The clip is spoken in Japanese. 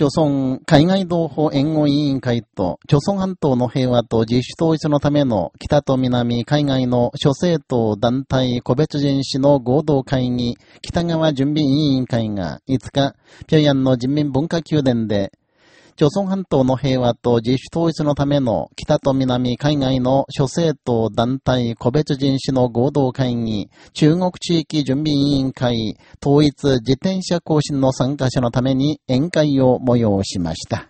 朝鮮海外同胞援護委員会と、朝鮮半島の平和と自主統一のための北と南海外の諸政党団体個別人士の合同会議、北側準備委員会が5日、平壌の人民文化宮殿で、朝鮮半島の平和と自主統一のための北と南海外の諸政党団体個別人種の合同会議、中国地域準備委員会、統一自転車行進の参加者のために宴会を催しました。